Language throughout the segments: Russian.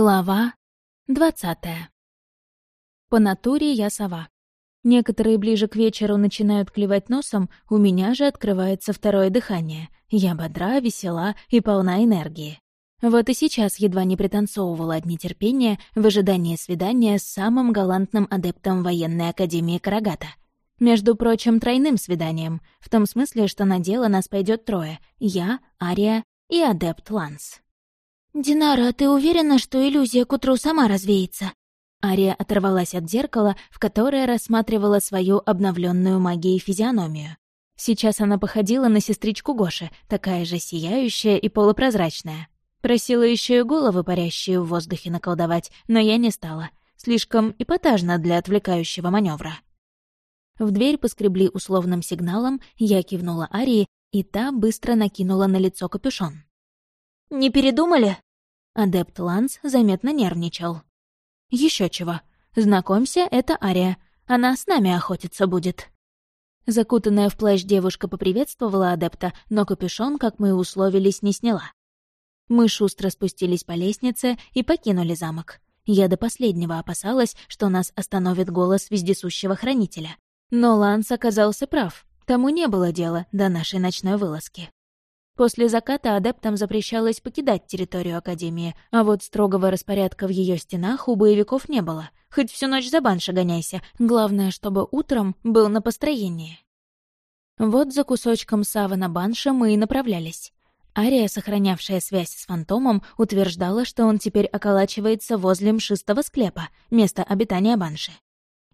Глава двадцатая. По натуре я сова. Некоторые ближе к вечеру начинают клевать носом, у меня же открывается второе дыхание. Я бодра, весела и полна энергии. Вот и сейчас едва не пританцовывала от нетерпения в ожидании свидания с самым галантным адептом военной академии Карагата. Между прочим, тройным свиданием, в том смысле, что на дело нас пойдет трое — я, Ария и адепт Ланс. «Динара, ты уверена, что иллюзия к утру сама развеется?» Ария оторвалась от зеркала, в которое рассматривала свою обновленную магией физиономию. Сейчас она походила на сестричку Гоши, такая же сияющая и полупрозрачная. Просила еще и головы, парящие в воздухе, наколдовать, но я не стала. Слишком эпатажно для отвлекающего маневра. В дверь поскребли условным сигналом, я кивнула Арии, и та быстро накинула на лицо капюшон. «Не передумали?» Адепт Ланс заметно нервничал. Еще чего. Знакомься, это Ария. Она с нами охотиться будет». Закутанная в плащ девушка поприветствовала адепта, но капюшон, как мы и условились, не сняла. Мы шустро спустились по лестнице и покинули замок. Я до последнего опасалась, что нас остановит голос вездесущего хранителя. Но Ланс оказался прав. Тому не было дела до нашей ночной вылазки. После заката адептам запрещалось покидать территорию Академии, а вот строгого распорядка в ее стенах у боевиков не было. Хоть всю ночь за банша гоняйся, главное, чтобы утром был на построении. Вот за кусочком савы на банша мы и направлялись. Ария, сохранявшая связь с фантомом, утверждала, что он теперь околачивается возле мшистого склепа, места обитания банши.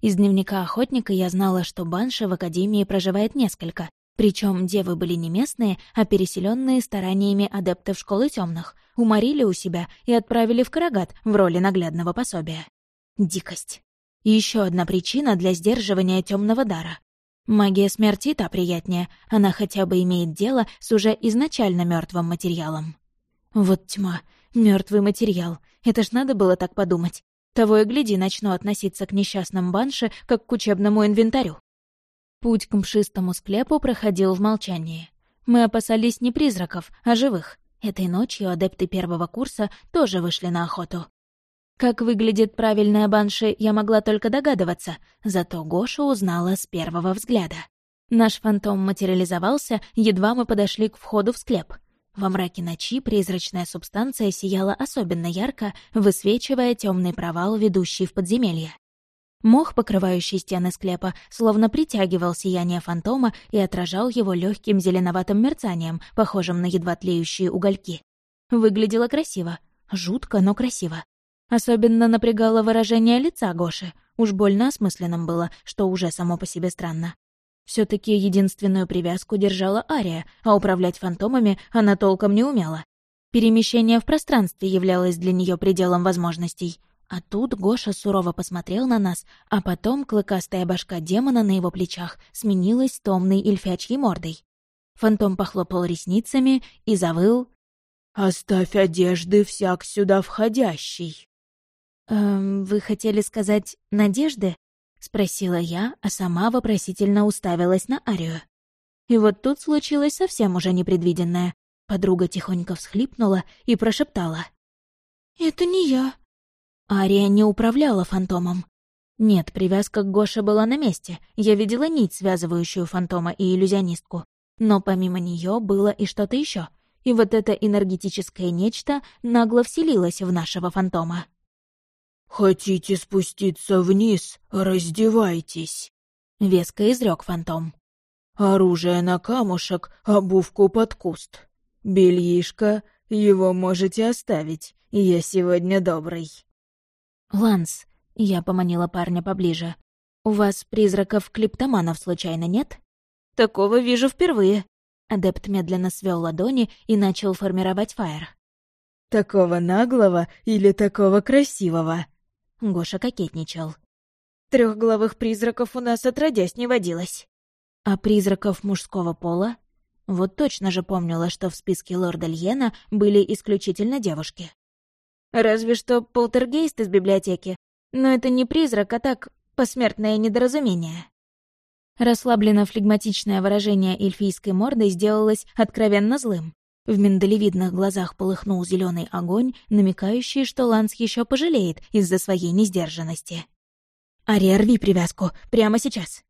Из дневника охотника я знала, что банши в Академии проживает несколько, причем девы были не местные, а переселенные стараниями адептов школы темных, уморили у себя и отправили в Карагат в роли наглядного пособия. Дикость. Еще одна причина для сдерживания темного дара. Магия смерти та приятнее, она хотя бы имеет дело с уже изначально мертвым материалом. Вот тьма, мертвый материал. Это ж надо было так подумать. Того и гляди, начну относиться к несчастным банше, как к учебному инвентарю. Путь к мшистому склепу проходил в молчании. Мы опасались не призраков, а живых. Этой ночью адепты первого курса тоже вышли на охоту. Как выглядит правильная банши, я могла только догадываться, зато Гоша узнала с первого взгляда. Наш фантом материализовался, едва мы подошли к входу в склеп. Во мраке ночи призрачная субстанция сияла особенно ярко, высвечивая темный провал, ведущий в подземелье. Мох, покрывающий стены склепа, словно притягивал сияние фантома и отражал его легким зеленоватым мерцанием, похожим на едва тлеющие угольки. Выглядело красиво. Жутко, но красиво. Особенно напрягало выражение лица Гоши. Уж больно осмысленным было, что уже само по себе странно. все таки единственную привязку держала Ария, а управлять фантомами она толком не умела. Перемещение в пространстве являлось для нее пределом возможностей — а тут Гоша сурово посмотрел на нас, а потом клыкастая башка демона на его плечах сменилась томной эльфячьей мордой. Фантом похлопал ресницами и завыл. «Оставь одежды всяк сюда входящий». «Эм, вы хотели сказать «надежды»?» — спросила я, а сама вопросительно уставилась на Арию. И вот тут случилось совсем уже непредвиденное. Подруга тихонько всхлипнула и прошептала. «Это не я. Ария не управляла фантомом. Нет, привязка к Гоше была на месте. Я видела нить, связывающую фантома и иллюзионистку. Но помимо нее было и что-то еще. И вот это энергетическое нечто нагло вселилось в нашего фантома. «Хотите спуститься вниз? Раздевайтесь!» — веско изрек фантом. «Оружие на камушек, обувку под куст. Бельишко, его можете оставить, я сегодня добрый». «Ланс», — я поманила парня поближе, — «у вас призраков-клиптоманов случайно нет?» «Такого вижу впервые». Адепт медленно свел ладони и начал формировать фаер. «Такого наглого или такого красивого?» Гоша кокетничал. Трехглавых призраков у нас отродясь не водилось. А призраков мужского пола? Вот точно же помнила, что в списке лорда Льена были исключительно девушки. Разве что полтергейст из библиотеки. Но это не призрак, а так, посмертное недоразумение. Расслабленно-флегматичное выражение эльфийской морды сделалось откровенно злым. В миндалевидных глазах полыхнул зеленый огонь, намекающий, что Ланс еще пожалеет из-за своей несдержанности. «Ария, рви привязку! Прямо сейчас!»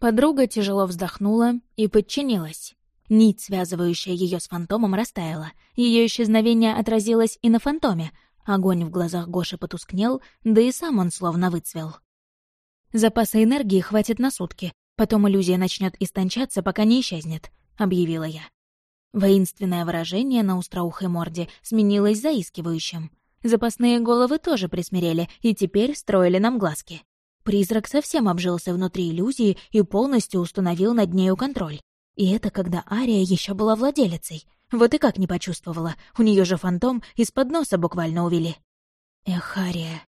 Подруга тяжело вздохнула и подчинилась. Нить, связывающая ее с фантомом, растаяла. Ее исчезновение отразилось и на фантоме. Огонь в глазах Гоши потускнел, да и сам он словно выцвел. Запаса энергии хватит на сутки. Потом иллюзия начнет истончаться, пока не исчезнет», — объявила я. Воинственное выражение на устроухой морде сменилось заискивающим. Запасные головы тоже присмирели и теперь строили нам глазки. Призрак совсем обжился внутри иллюзии и полностью установил над нею контроль. И это когда Ария еще была владелицей. Вот и как не почувствовала. У нее же фантом из-под носа буквально увели. Эх, Ария.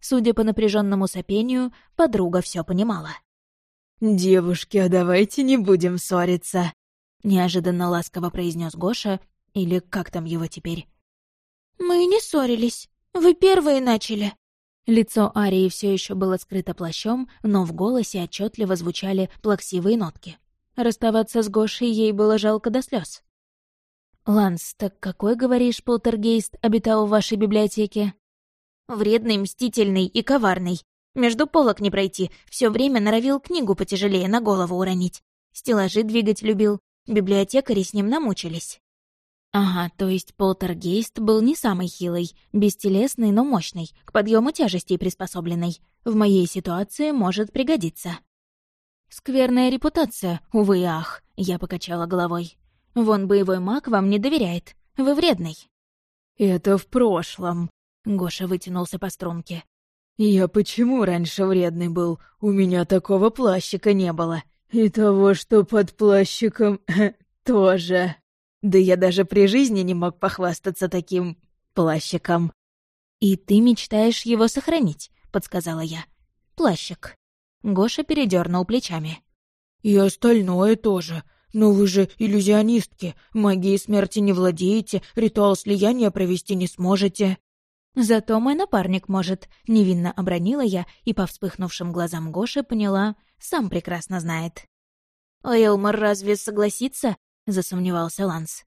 Судя по напряженному сопению, подруга все понимала. «Девушки, а давайте не будем ссориться», — неожиданно ласково произнес Гоша, или как там его теперь. «Мы не ссорились. Вы первые начали». Лицо Арии все еще было скрыто плащом, но в голосе отчетливо звучали плаксивые нотки. Расставаться с Гошей ей было жалко до слез. «Ланс, так какой, говоришь, полтергейст обитал в вашей библиотеке?» «Вредный, мстительный и коварный. Между полок не пройти, все время норовил книгу потяжелее на голову уронить. Стеллажи двигать любил, библиотекари с ним намучились. Ага, то есть полтергейст был не самый хилый, бестелесный, но мощный, к подъему тяжестей приспособленный. В моей ситуации может пригодиться. Скверная репутация, увы и ах, я покачала головой. Вон боевой маг вам не доверяет. Вы вредный. Это в прошлом. Гоша вытянулся по струнке. «Я почему раньше вредный был? У меня такого плащика не было. И того, что под плащиком, тоже. Да я даже при жизни не мог похвастаться таким плащиком». «И ты мечтаешь его сохранить», — подсказала я. «Плащик». Гоша передернул плечами. «И остальное тоже. Но вы же иллюзионистки, магией смерти не владеете, ритуал слияния провести не сможете». «Зато мой напарник может», — невинно обронила я и по вспыхнувшим глазам Гоши поняла, сам прекрасно знает. «Элмар разве согласится?» — засомневался Ланс.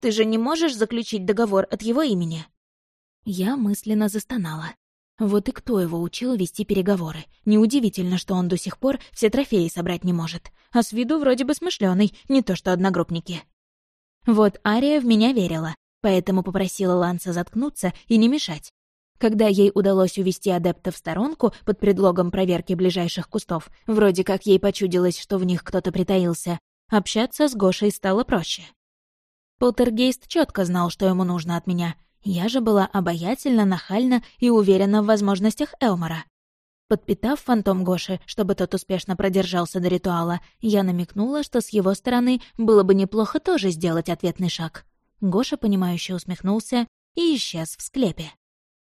«Ты же не можешь заключить договор от его имени?» Я мысленно застонала. Вот и кто его учил вести переговоры. Неудивительно, что он до сих пор все трофеи собрать не может. А с виду вроде бы смышленый, не то что одногруппники. Вот Ария в меня верила, поэтому попросила Ланса заткнуться и не мешать. Когда ей удалось увести адепта в сторонку под предлогом проверки ближайших кустов, вроде как ей почудилось, что в них кто-то притаился, общаться с Гошей стало проще. Полтергейст четко знал, что ему нужно от меня. Я же была обаятельна, нахальна и уверена в возможностях Элмора. Подпитав фантом Гоши, чтобы тот успешно продержался до ритуала, я намекнула, что с его стороны было бы неплохо тоже сделать ответный шаг. Гоша, понимающе усмехнулся и исчез в склепе.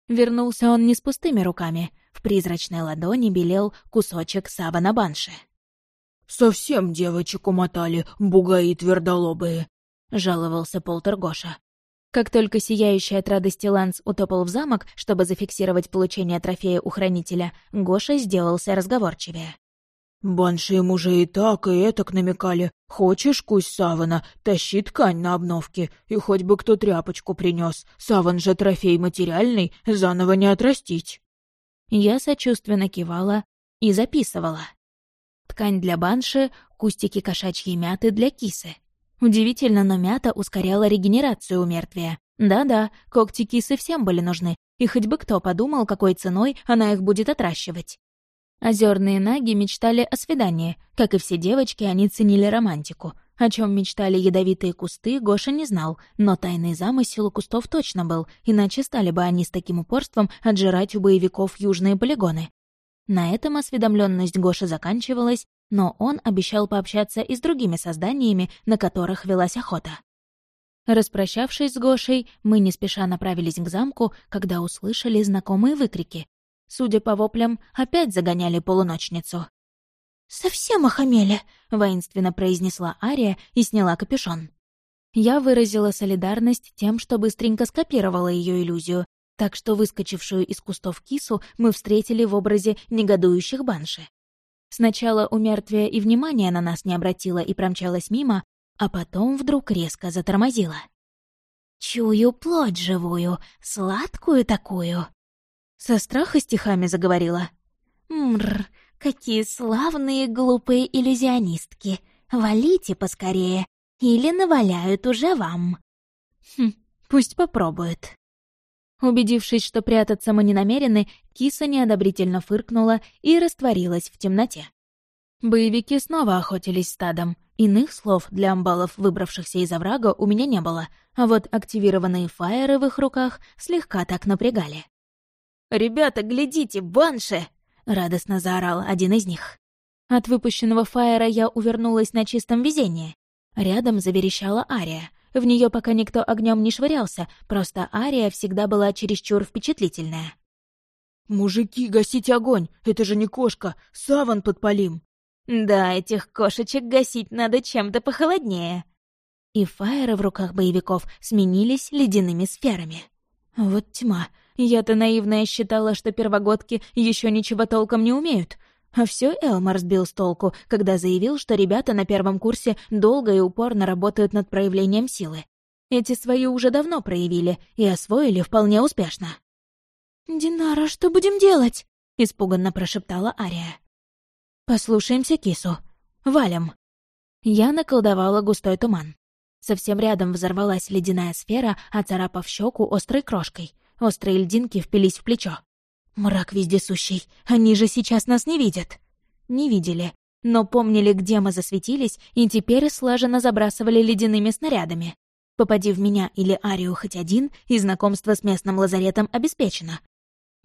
Вернулся он не с пустыми руками. В призрачной ладони белел кусочек савана банши. «Совсем девочек умотали, бугаи твердолобые», — жаловался Полтер Гоша. Как только сияющий от радости Ланс утопал в замок, чтобы зафиксировать получение трофея у хранителя, Гоша сделался разговорчивее. Банши ему же и так, и этак намекали. Хочешь кусь савана, тащи ткань на обновке, и хоть бы кто тряпочку принес. Саван же трофей материальный, заново не отрастить. Я сочувственно кивала и записывала. Ткань для банши, кустики кошачьей мяты для кисы. Удивительно, но мята ускоряла регенерацию у мертвия. Да-да, когти кисы всем были нужны, и хоть бы кто подумал, какой ценой она их будет отращивать. Озерные наги мечтали о свидании. Как и все девочки, они ценили романтику. О чем мечтали ядовитые кусты, Гоша не знал, но тайный замысел у кустов точно был, иначе стали бы они с таким упорством отжирать у боевиков южные полигоны. На этом осведомленность Гоши заканчивалась, но он обещал пообщаться и с другими созданиями, на которых велась охота. Распрощавшись с Гошей, мы не спеша направились к замку, когда услышали знакомые выкрики. Судя по воплям, опять загоняли полуночницу. «Совсем охамели!» — воинственно произнесла Ария и сняла капюшон. Я выразила солидарность тем, что быстренько скопировала ее иллюзию, так что выскочившую из кустов кису мы встретили в образе негодующих банши. Сначала у мертвия и внимания на нас не обратила и промчалась мимо, а потом вдруг резко затормозила. Чую плоть живую, сладкую такую. Со страха стихами заговорила. Мрр, какие славные глупые иллюзионистки. Валите поскорее, или наваляют уже вам. Хм, пусть попробует. Убедившись, что прятаться мы не намерены, киса неодобрительно фыркнула и растворилась в темноте. Боевики снова охотились стадом. Иных слов для амбалов, выбравшихся из оврага, у меня не было, а вот активированные фаеры в их руках слегка так напрягали. «Ребята, глядите, банши!» — радостно заорал один из них. От выпущенного фаера я увернулась на чистом везении. Рядом заверещала Ария. В нее пока никто огнем не швырялся, просто Ария всегда была чересчур впечатлительная. «Мужики, гасите огонь! Это же не кошка! Саван подпалим!» Да, этих кошечек гасить надо чем-то похолоднее. И фаеры в руках боевиков сменились ледяными сферами. Вот тьма. Я-то наивная считала, что первогодки еще ничего толком не умеют. А все Элмар сбил с толку, когда заявил, что ребята на первом курсе долго и упорно работают над проявлением силы. Эти свои уже давно проявили и освоили вполне успешно. «Динара, что будем делать?» — испуганно прошептала Ария. «Послушаемся кису. Валим». Я наколдовала густой туман. Совсем рядом взорвалась ледяная сфера, оцарапав щеку острой крошкой. Острые льдинки впились в плечо. «Мрак вездесущий, они же сейчас нас не видят!» Не видели, но помнили, где мы засветились, и теперь слаженно забрасывали ледяными снарядами. Попади в меня или Арию хоть один, и знакомство с местным лазаретом обеспечено.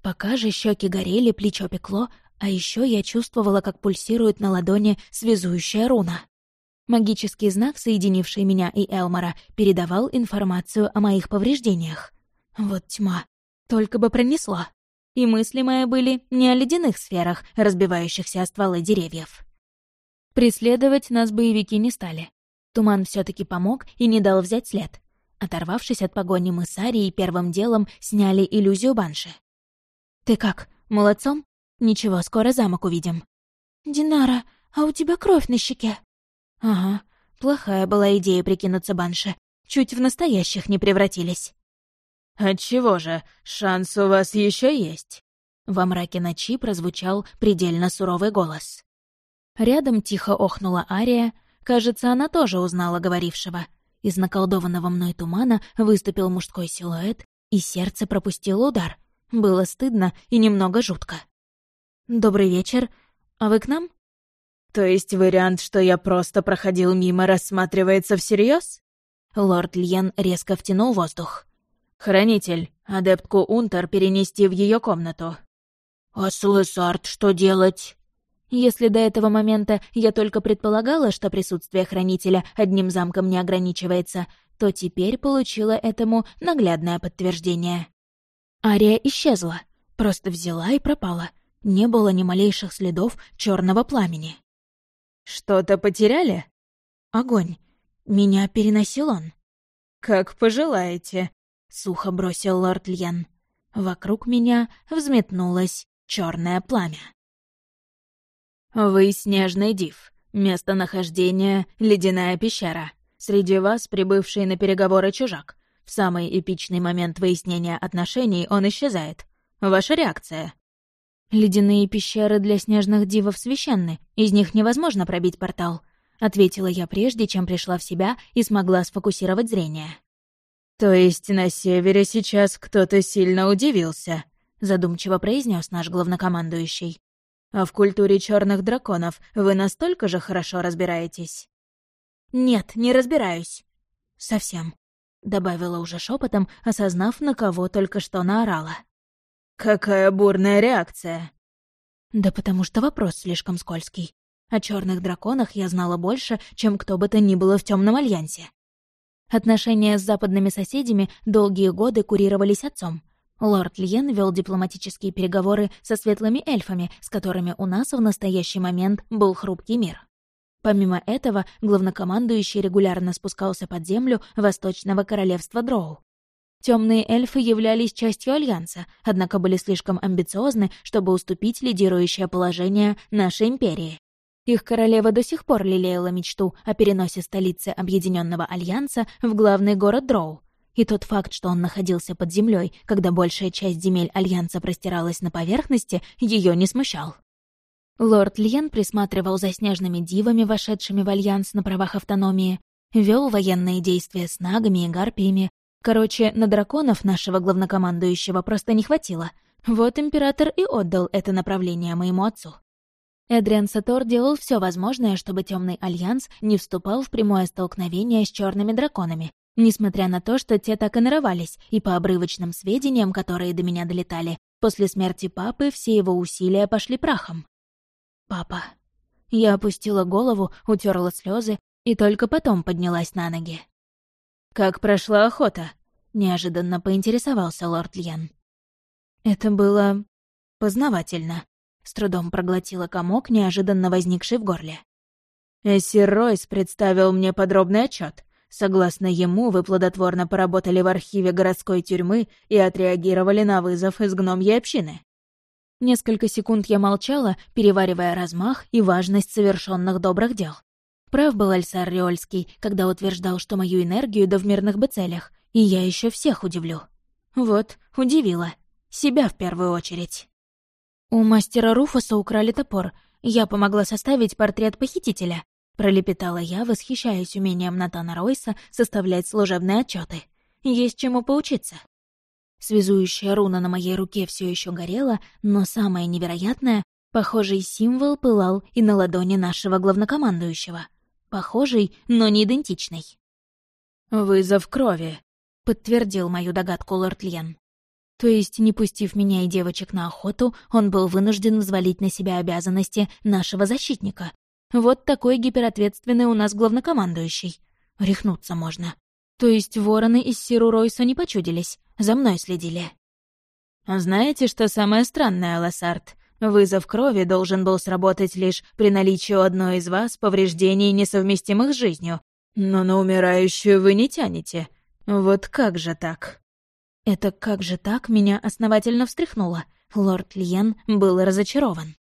Пока же щеки горели, плечо пекло, а еще я чувствовала, как пульсирует на ладони связующая руна. Магический знак, соединивший меня и Элмора, передавал информацию о моих повреждениях. Вот тьма. Только бы пронесло. И мысли мои были не о ледяных сферах, разбивающихся о стволы деревьев. Преследовать нас боевики не стали. Туман все таки помог и не дал взять след. Оторвавшись от погони, мы с Арией первым делом сняли иллюзию банши. «Ты как, молодцом?» Ничего, скоро замок увидим. Динара, а у тебя кровь на щеке. Ага, плохая была идея прикинуться банше. Чуть в настоящих не превратились. Отчего же, шанс у вас еще есть? Во мраке ночи прозвучал предельно суровый голос. Рядом тихо охнула Ария. Кажется, она тоже узнала говорившего. Из наколдованного мной тумана выступил мужской силуэт, и сердце пропустило удар. Было стыдно и немного жутко. «Добрый вечер. А вы к нам?» «То есть вариант, что я просто проходил мимо, рассматривается всерьез? Лорд Льен резко втянул воздух. «Хранитель, адептку Унтер перенести в ее комнату». «А Слэсарт что делать?» Если до этого момента я только предполагала, что присутствие хранителя одним замком не ограничивается, то теперь получила этому наглядное подтверждение. Ария исчезла, просто взяла и пропала, не было ни малейших следов черного пламени. «Что-то потеряли?» «Огонь. Меня переносил он». «Как пожелаете», — сухо бросил лорд Льен. Вокруг меня взметнулось черное пламя. «Вы снежный див. Местонахождение — ледяная пещера. Среди вас прибывший на переговоры чужак. В самый эпичный момент выяснения отношений он исчезает. Ваша реакция?» «Ледяные пещеры для снежных дивов священны, из них невозможно пробить портал», — ответила я прежде, чем пришла в себя и смогла сфокусировать зрение. «То есть на севере сейчас кто-то сильно удивился», — задумчиво произнес наш главнокомандующий. «А в культуре черных драконов вы настолько же хорошо разбираетесь?» «Нет, не разбираюсь». «Совсем», — добавила уже шепотом, осознав, на кого только что наорала. «Какая бурная реакция!» «Да потому что вопрос слишком скользкий. О черных драконах я знала больше, чем кто бы то ни было в темном альянсе. Отношения с западными соседями долгие годы курировались отцом. Лорд Льен вел дипломатические переговоры со светлыми эльфами, с которыми у нас в настоящий момент был хрупкий мир. Помимо этого, главнокомандующий регулярно спускался под землю Восточного королевства Дроу. Темные эльфы являлись частью Альянса, однако были слишком амбициозны, чтобы уступить лидирующее положение нашей империи. Их королева до сих пор лелеяла мечту о переносе столицы Объединенного Альянса в главный город Дроу. и тот факт, что он находился под землей, когда большая часть земель Альянса простиралась на поверхности, ее не смущал. Лорд Льен присматривал за снежными дивами, вошедшими в Альянс на правах автономии, вел военные действия с нагами и гарпиями. Короче, на драконов нашего главнокомандующего просто не хватило. Вот император и отдал это направление моему отцу. Эдриан Сатор делал все возможное, чтобы Темный Альянс не вступал в прямое столкновение с черными драконами, несмотря на то, что те так и нарывались, и по обрывочным сведениям, которые до меня долетали, после смерти папы все его усилия пошли прахом. «Папа». Я опустила голову, утерла слезы и только потом поднялась на ноги. «Как прошла охота?» — неожиданно поинтересовался лорд Льян. Это было... познавательно. С трудом проглотила комок, неожиданно возникший в горле. Эссир Ройс представил мне подробный отчет. Согласно ему, вы плодотворно поработали в архиве городской тюрьмы и отреагировали на вызов из гномьей общины. Несколько секунд я молчала, переваривая размах и важность совершенных добрых дел. Прав был Альсар Риольский, когда утверждал, что мою энергию да в мирных бы целях, и я еще всех удивлю. Вот, удивила. Себя в первую очередь. У мастера Руфуса украли топор. Я помогла составить портрет похитителя. Пролепетала я, восхищаясь умением Натана Ройса составлять служебные отчеты. Есть чему поучиться. Связующая руна на моей руке все еще горела, но самое невероятное — похожий символ пылал и на ладони нашего главнокомандующего. Похожий, но не идентичный. «Вызов крови», — подтвердил мою догадку лорд Льен. То есть, не пустив меня и девочек на охоту, он был вынужден взвалить на себя обязанности нашего защитника. Вот такой гиперответственный у нас главнокомандующий. Рехнуться можно. То есть вороны из Сиру Ройса не почудились, за мной следили. «Знаете, что самое странное, Лассард? Вызов крови должен был сработать лишь при наличии у одной из вас повреждений, несовместимых с жизнью. Но на умирающую вы не тянете. Вот как же так?» Это как же так меня основательно встряхнуло? Лорд Льен был разочарован.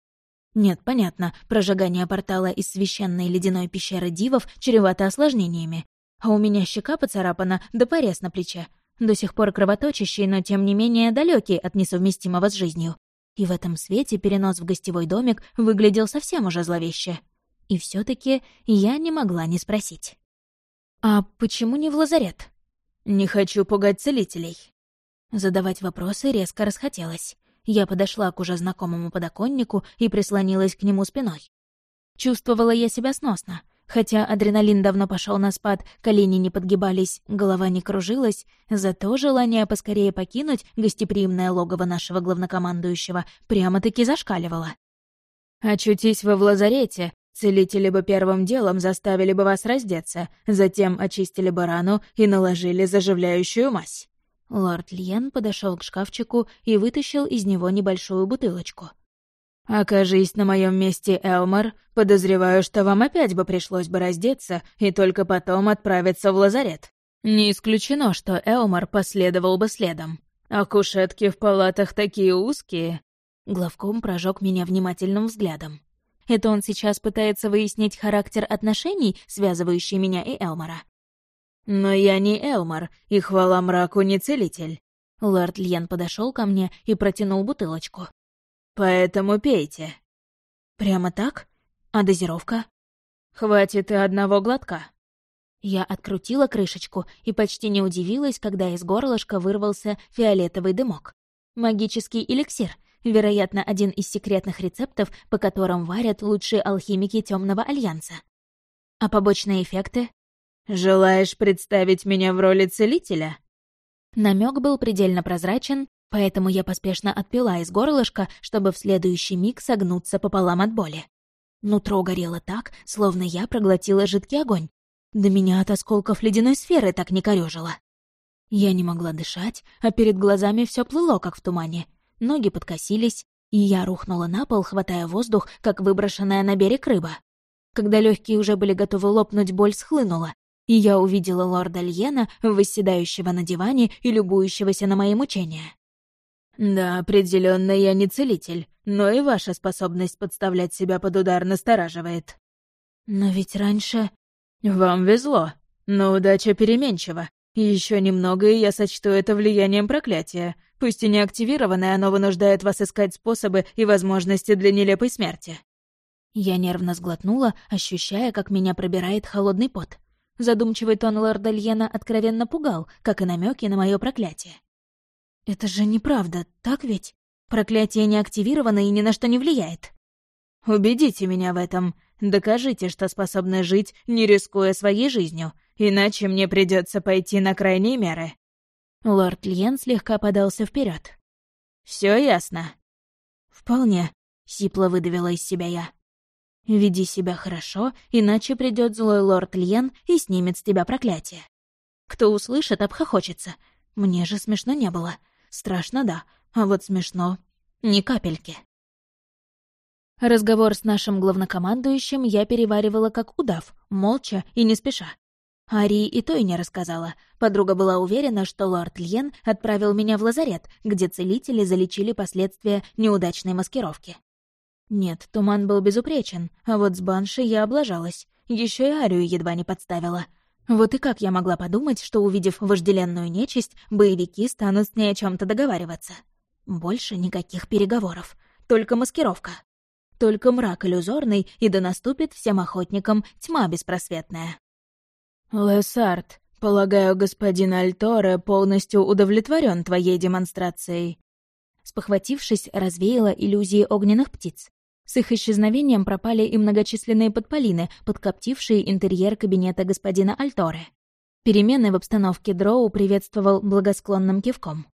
Нет, понятно, прожигание портала из священной ледяной пещеры дивов чревато осложнениями. А у меня щека поцарапана, да порез на плече. До сих пор кровоточащий, но тем не менее далекий от несовместимого с жизнью. И в этом свете перенос в гостевой домик выглядел совсем уже зловеще. И все таки я не могла не спросить. «А почему не в лазарет?» «Не хочу пугать целителей», Задавать вопросы резко расхотелось. Я подошла к уже знакомому подоконнику и прислонилась к нему спиной. Чувствовала я себя сносно. Хотя адреналин давно пошел на спад, колени не подгибались, голова не кружилась, зато желание поскорее покинуть гостеприимное логово нашего главнокомандующего прямо-таки зашкаливало. «Очутись вы в лазарете, целители бы первым делом заставили бы вас раздеться, затем очистили бы рану и наложили заживляющую мазь». Лорд Льен подошел к шкафчику и вытащил из него небольшую бутылочку. «Окажись на моем месте, Элмар, подозреваю, что вам опять бы пришлось бы раздеться и только потом отправиться в лазарет. Не исключено, что Элмар последовал бы следом. А кушетки в палатах такие узкие». Главком прожег меня внимательным взглядом. Это он сейчас пытается выяснить характер отношений, связывающий меня и Элмара. «Но я не Элмар, и хвала мраку не целитель». Лорд Льен подошел ко мне и протянул бутылочку. «Поэтому пейте». «Прямо так? А дозировка?» «Хватит и одного глотка». Я открутила крышечку и почти не удивилась, когда из горлышка вырвался фиолетовый дымок. Магический эликсир, вероятно, один из секретных рецептов, по которым варят лучшие алхимики Темного Альянса. А побочные эффекты? «Желаешь представить меня в роли целителя?» Намек был предельно прозрачен, поэтому я поспешно отпила из горлышка, чтобы в следующий миг согнуться пополам от боли. Нутро горело так, словно я проглотила жидкий огонь. До меня от осколков ледяной сферы так не корёжило. Я не могла дышать, а перед глазами все плыло, как в тумане. Ноги подкосились, и я рухнула на пол, хватая воздух, как выброшенная на берег рыба. Когда легкие уже были готовы лопнуть, боль схлынула, и я увидела лорда Льена, восседающего на диване и любующегося на мои мучения. «Да, определенно я не целитель, но и ваша способность подставлять себя под удар настораживает». «Но ведь раньше...» «Вам везло, но удача переменчива, Еще немного, и я сочту это влиянием проклятия. Пусть и не активированное, оно вынуждает вас искать способы и возможности для нелепой смерти». Я нервно сглотнула, ощущая, как меня пробирает холодный пот. Задумчивый тон лорда Льена откровенно пугал, как и намеки на мое проклятие. «Это же неправда, так ведь? Проклятие не активировано и ни на что не влияет». «Убедите меня в этом. Докажите, что способны жить, не рискуя своей жизнью, иначе мне придется пойти на крайние меры». Лорд Льен слегка подался вперед. Все ясно?» «Вполне», — сипло выдавила из себя я. «Веди себя хорошо, иначе придет злой лорд Льен и снимет с тебя проклятие. Кто услышит, обхохочется. Мне же смешно не было. Страшно, да, а вот смешно — ни капельки». Разговор с нашим главнокомандующим я переваривала как удав, молча и не спеша. Арии и то и не рассказала. Подруга была уверена, что лорд Льен отправил меня в лазарет, где целители залечили последствия неудачной маскировки. Нет, туман был безупречен, а вот с Банши я облажалась. Еще и Арию едва не подставила. Вот и как я могла подумать, что, увидев вожделенную нечисть, боевики станут с ней о чем то договариваться? Больше никаких переговоров. Только маскировка. Только мрак иллюзорный, и да наступит всем охотникам тьма беспросветная. «Лессард, полагаю, господин Альторе полностью удовлетворен твоей демонстрацией». Спохватившись, развеяла иллюзии огненных птиц. С их исчезновением пропали и многочисленные подполины, подкоптившие интерьер кабинета господина Альторе. Перемены в обстановке Дроу приветствовал благосклонным кивком.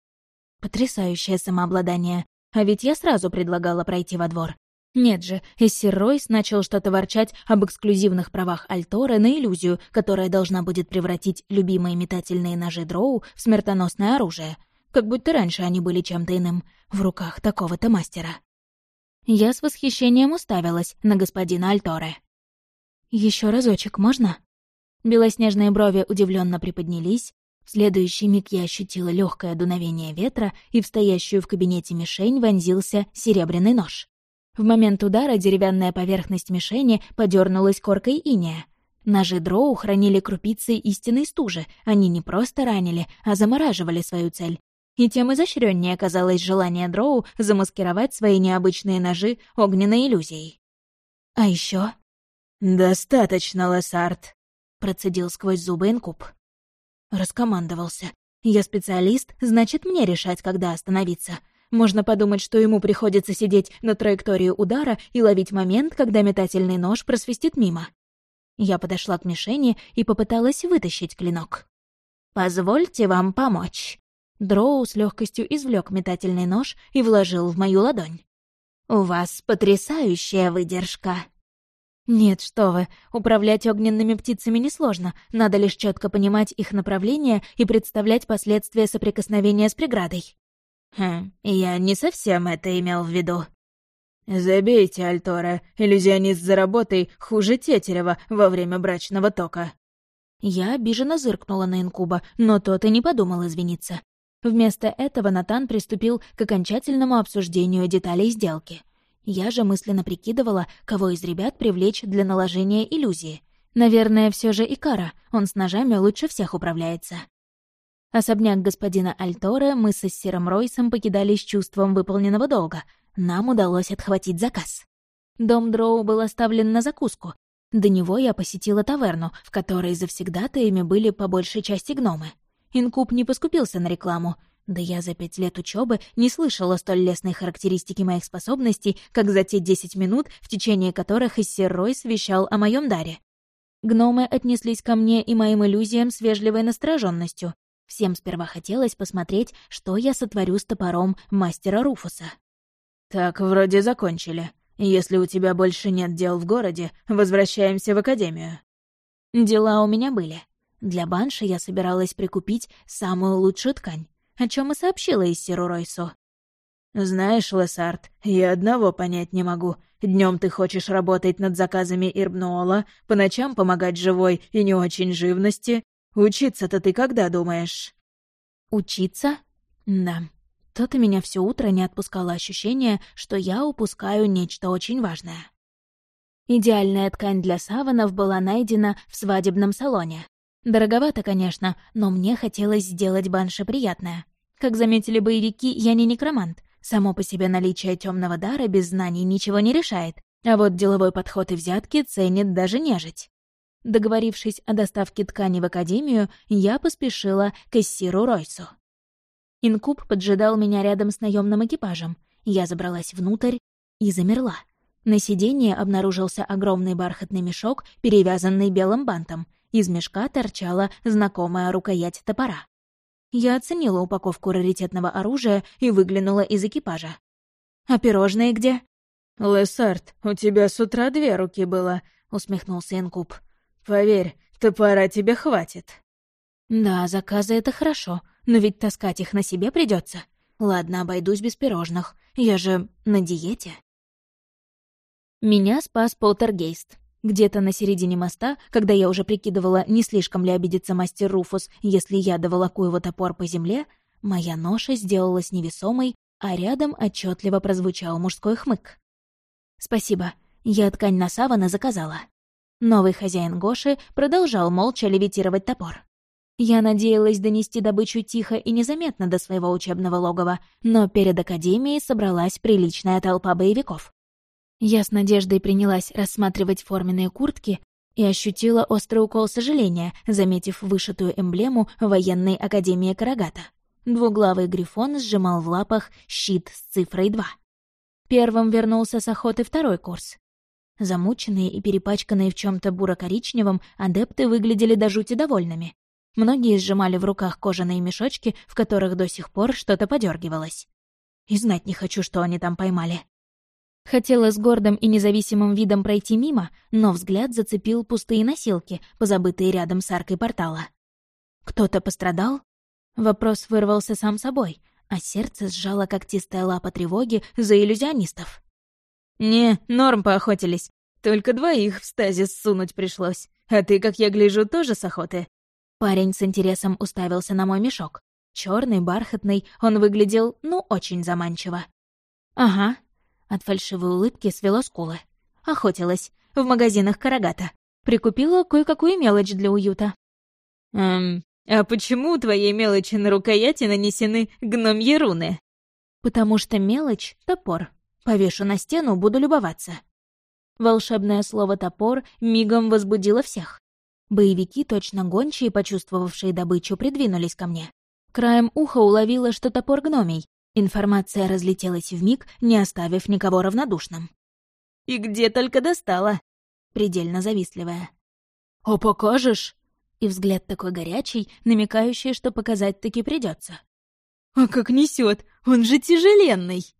Потрясающее самообладание. А ведь я сразу предлагала пройти во двор. Нет же, Эссер Ройс начал что-то ворчать об эксклюзивных правах Альтора на иллюзию, которая должна будет превратить любимые метательные ножи Дроу в смертоносное оружие. Как будто раньше они были чем-то иным, в руках такого-то мастера. Я с восхищением уставилась на господина Альторе. Еще разочек можно?» Белоснежные брови удивленно приподнялись, в следующий миг я ощутила легкое дуновение ветра, и в стоящую в кабинете мишень вонзился серебряный нож. В момент удара деревянная поверхность мишени подернулась коркой иния. Ножи дроу хранили крупицы истинной стужи, они не просто ранили, а замораживали свою цель. И тем изощреннее оказалось желание дроу замаскировать свои необычные ножи огненной иллюзией. А еще «Достаточно, Лессард», — процедил сквозь зубы инкуб. Раскомандовался. «Я специалист, значит, мне решать, когда остановиться. Можно подумать, что ему приходится сидеть на траектории удара и ловить момент, когда метательный нож просвистит мимо. Я подошла к мишени и попыталась вытащить клинок. «Позвольте вам помочь». Дроу с легкостью извлек метательный нож и вложил в мою ладонь. «У вас потрясающая выдержка». «Нет, что вы, управлять огненными птицами несложно, надо лишь четко понимать их направление и представлять последствия соприкосновения с преградой». «Хм, я не совсем это имел в виду». «Забейте, Альтора, иллюзионист за работой хуже Тетерева во время брачного тока». Я обиженно зыркнула на инкуба, но тот и не подумал извиниться. Вместо этого Натан приступил к окончательному обсуждению деталей сделки. Я же мысленно прикидывала, кого из ребят привлечь для наложения иллюзии. Наверное, все же Икара, он с ножами лучше всех управляется. Особняк господина Альторе мы со Серым Ройсом покидали с чувством выполненного долга. Нам удалось отхватить заказ. Дом Дроу был оставлен на закуску. До него я посетила таверну, в которой завсегдатаями были по большей части гномы. Инкуб не поскупился на рекламу. Да я за пять лет учебы не слышала столь лестной характеристики моих способностей, как за те десять минут, в течение которых Иссер Ройс вещал о моем даре. Гномы отнеслись ко мне и моим иллюзиям с вежливой настороженностью. Всем сперва хотелось посмотреть, что я сотворю с топором мастера Руфуса. «Так, вроде закончили. Если у тебя больше нет дел в городе, возвращаемся в академию». Дела у меня были. Для банши я собиралась прикупить самую лучшую ткань, о чем и сообщила Иссеру Ройсу. «Знаешь, Лессард, я одного понять не могу. Днем ты хочешь работать над заказами Ирбнуола, по ночам помогать живой и не очень живности, Учиться-то ты когда думаешь?» «Учиться? Да. То-то меня все утро не отпускало ощущение, что я упускаю нечто очень важное. Идеальная ткань для саванов была найдена в свадебном салоне. Дороговато, конечно, но мне хотелось сделать банше приятное. Как заметили боевики, я не некромант. Само по себе наличие темного дара без знаний ничего не решает, а вот деловой подход и взятки ценит даже нежить. Договорившись о доставке ткани в академию, я поспешила к Эссиру Ройсу. Инкуб поджидал меня рядом с наемным экипажем. Я забралась внутрь и замерла. На сиденье обнаружился огромный бархатный мешок, перевязанный белым бантом. Из мешка торчала знакомая рукоять топора. Я оценила упаковку раритетного оружия и выглянула из экипажа. «А пирожные где?» «Лессард, у тебя с утра две руки было», — усмехнулся Инкуб. Поверь, топора тебе хватит. Да, заказы — это хорошо, но ведь таскать их на себе придется. Ладно, обойдусь без пирожных. Я же на диете. Меня спас полтергейст. Где-то на середине моста, когда я уже прикидывала, не слишком ли обидится мастер Руфус, если я доволоку его топор по земле, моя ноша сделалась невесомой, а рядом отчетливо прозвучал мужской хмык. «Спасибо, я ткань на савана заказала». Новый хозяин Гоши продолжал молча левитировать топор. Я надеялась донести добычу тихо и незаметно до своего учебного логова, но перед Академией собралась приличная толпа боевиков. Я с надеждой принялась рассматривать форменные куртки и ощутила острый укол сожаления, заметив вышитую эмблему военной Академии Карагата. Двуглавый грифон сжимал в лапах щит с цифрой 2. Первым вернулся с охоты второй курс. Замученные и перепачканные в чем то буро-коричневом, адепты выглядели до жути довольными. Многие сжимали в руках кожаные мешочки, в которых до сих пор что-то подергивалось. И знать не хочу, что они там поймали. Хотела с гордым и независимым видом пройти мимо, но взгляд зацепил пустые носилки, позабытые рядом с аркой портала. Кто-то пострадал? Вопрос вырвался сам собой, а сердце сжало когтистая лапа тревоги за иллюзионистов. «Не, норм поохотились. Только двоих в стазис сунуть пришлось. А ты, как я гляжу, тоже с охоты?» Парень с интересом уставился на мой мешок. Черный, бархатный, он выглядел, ну, очень заманчиво. «Ага». От фальшивой улыбки свело скулы. Охотилась. В магазинах Карагата. Прикупила кое-какую мелочь для уюта. «Эм, а почему у твоей мелочи на рукояти нанесены гномьи руны?» «Потому что мелочь — топор, Повешу на стену, буду любоваться. Волшебное слово «топор» мигом возбудило всех. Боевики, точно гончие, почувствовавшие добычу, придвинулись ко мне. Краем уха уловила, что топор гномий. Информация разлетелась в миг, не оставив никого равнодушным. «И где только достала?» Предельно завистливая. «А покажешь?» И взгляд такой горячий, намекающий, что показать таки придется. «А как несет! Он же тяжеленный!»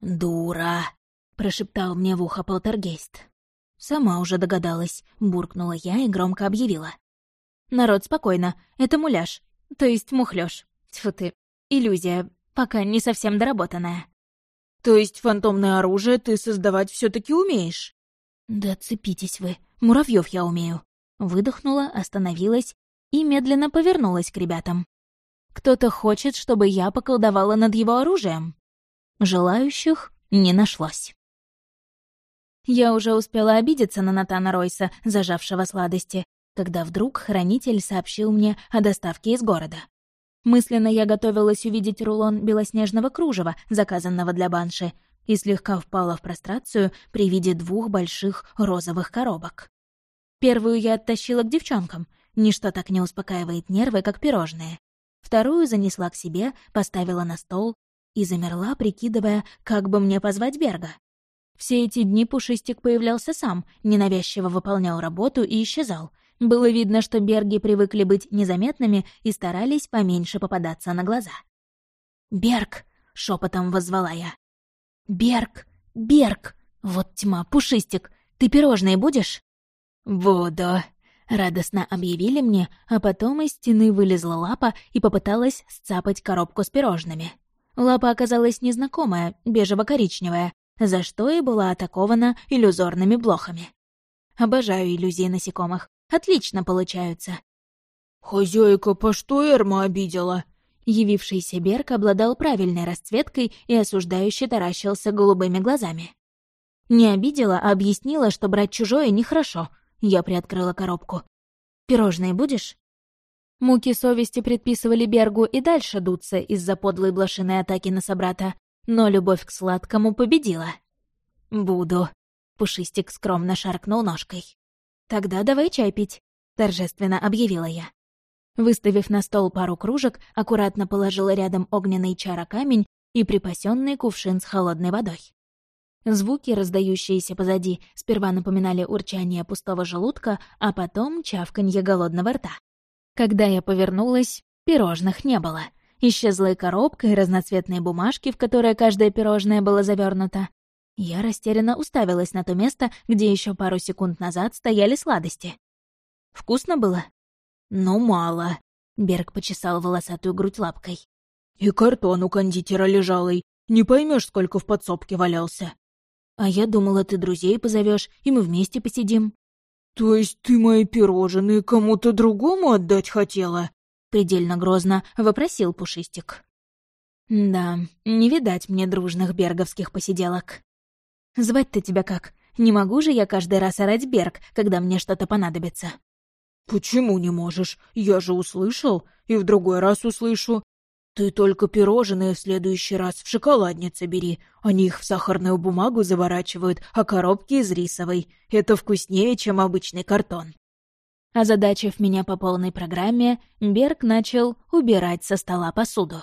«Дура!» — прошептал мне в ухо полтергейст. Сама уже догадалась, буркнула я и громко объявила. «Народ, спокойно, это муляж, то есть мухлёж. Тьфу ты, иллюзия, пока не совсем доработанная». «То есть фантомное оружие ты создавать все таки умеешь?» «Да цепитесь вы, муравьев я умею». Выдохнула, остановилась и медленно повернулась к ребятам. «Кто-то хочет, чтобы я поколдовала над его оружием?» Желающих не нашлось. Я уже успела обидеться на Натана Ройса, зажавшего сладости, когда вдруг хранитель сообщил мне о доставке из города. Мысленно я готовилась увидеть рулон белоснежного кружева, заказанного для банши, и слегка впала в прострацию при виде двух больших розовых коробок. Первую я оттащила к девчонкам. Ничто так не успокаивает нервы, как пирожные. Вторую занесла к себе, поставила на стол и замерла, прикидывая, как бы мне позвать Берга. Все эти дни Пушистик появлялся сам, ненавязчиво выполнял работу и исчезал. Было видно, что Берги привыкли быть незаметными и старались поменьше попадаться на глаза. «Берг!» — шепотом воззвала я. «Берг! Берг! Вот тьма, Пушистик! Ты пирожные будешь?» «Буду!» — радостно объявили мне, а потом из стены вылезла лапа и попыталась сцапать коробку с пирожными. Лапа оказалась незнакомая, бежево-коричневая, за что и была атакована иллюзорными блохами. Обожаю иллюзии насекомых. Отлично получаются. «Хозяйка, по что Эрма обидела?» Явившийся Берг обладал правильной расцветкой и осуждающе таращился голубыми глазами. Не обидела, а объяснила, что брать чужое нехорошо. Я приоткрыла коробку. «Пирожные будешь?» Муки совести предписывали Бергу и дальше дуться из-за подлой блошиной атаки на собрата, но любовь к сладкому победила. «Буду», — Пушистик скромно шаркнул ножкой. «Тогда давай чай пить», — торжественно объявила я. Выставив на стол пару кружек, аккуратно положила рядом огненный чара-камень и припасенный кувшин с холодной водой. Звуки, раздающиеся позади, сперва напоминали урчание пустого желудка, а потом чавканье голодного рта. Когда я повернулась, пирожных не было. Исчезла и коробка, и разноцветные бумажки, в которые каждое пирожное было завернуто. Я растерянно уставилась на то место, где еще пару секунд назад стояли сладости. Вкусно было? Ну, мало. Берг почесал волосатую грудь лапкой. И картон у кондитера лежалый. Не поймешь, сколько в подсобке валялся. А я думала, ты друзей позовешь, и мы вместе посидим. «То есть ты мои пирожные кому-то другому отдать хотела?» Предельно грозно вопросил Пушистик. «Да, не видать мне дружных берговских посиделок. Звать-то тебя как? Не могу же я каждый раз орать Берг, когда мне что-то понадобится». «Почему не можешь? Я же услышал, и в другой раз услышу. «Ты только пирожные в следующий раз в шоколаднице бери. Они их в сахарную бумагу заворачивают, а коробки из рисовой. Это вкуснее, чем обычный картон». Озадачив меня по полной программе, Берг начал убирать со стола посуду.